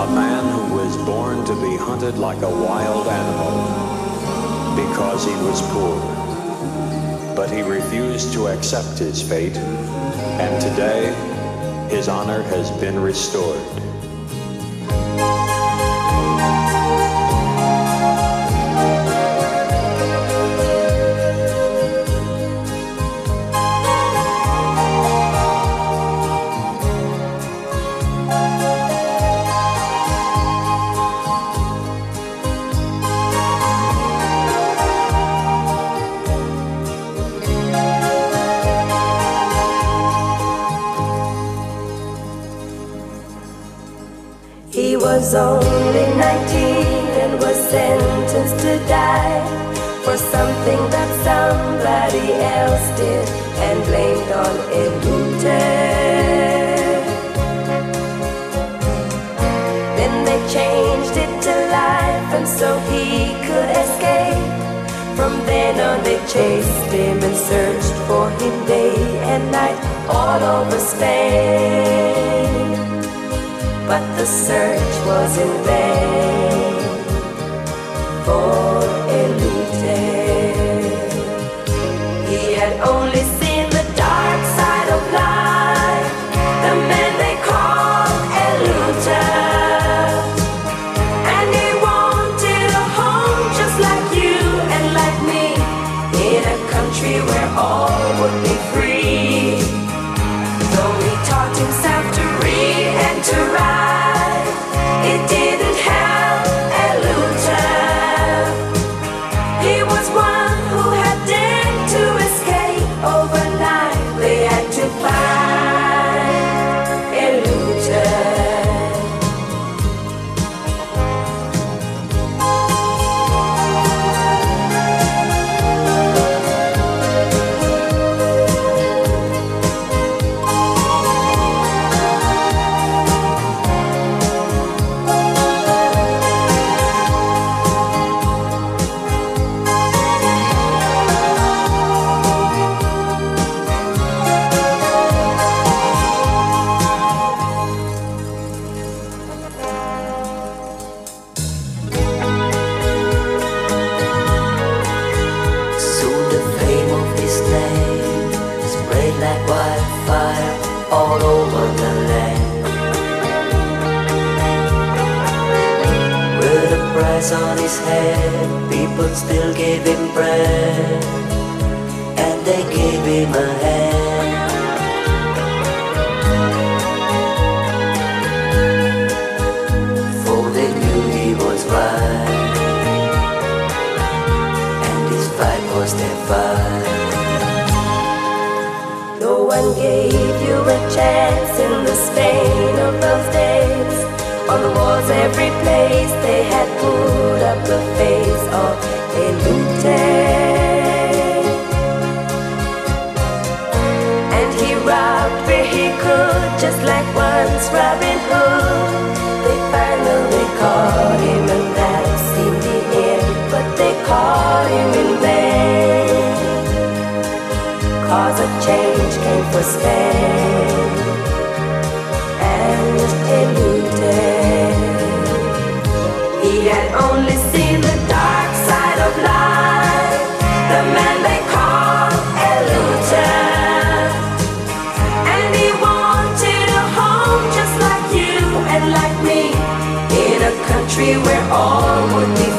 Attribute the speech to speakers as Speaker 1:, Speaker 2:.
Speaker 1: A man who was born to be hunted like a wild animal because he was poor. But he refused to accept his fate, and today his honor has been restored.
Speaker 2: Was only 19 and was sentenced to die for something that somebody else did and blamed on El Lute. Then they changed it to life and so he could escape. From then on they chased him and searched for him day and night but the search was in vain for El Lute. He had only seen the dark side of life, the man they called El Lute. And he wanted a home just like you and like me, in a country where all would be free.
Speaker 3: Wildfire all over the land. With a price on his head, people still gave him bread, and they gave him a hand. For they knew he was right and his fight was their fight.
Speaker 2: No one gave you a chance in the Spain of those days. On the walls, every place they had put up the face of El Lute. And he robbed where he could, just like once Robin Hood. They finally caught him, and A change came for Spain and El Lute. He had only seen the dark side of life, the man they called El Lute. And he wanted a home just like you and like me, in a country where all would be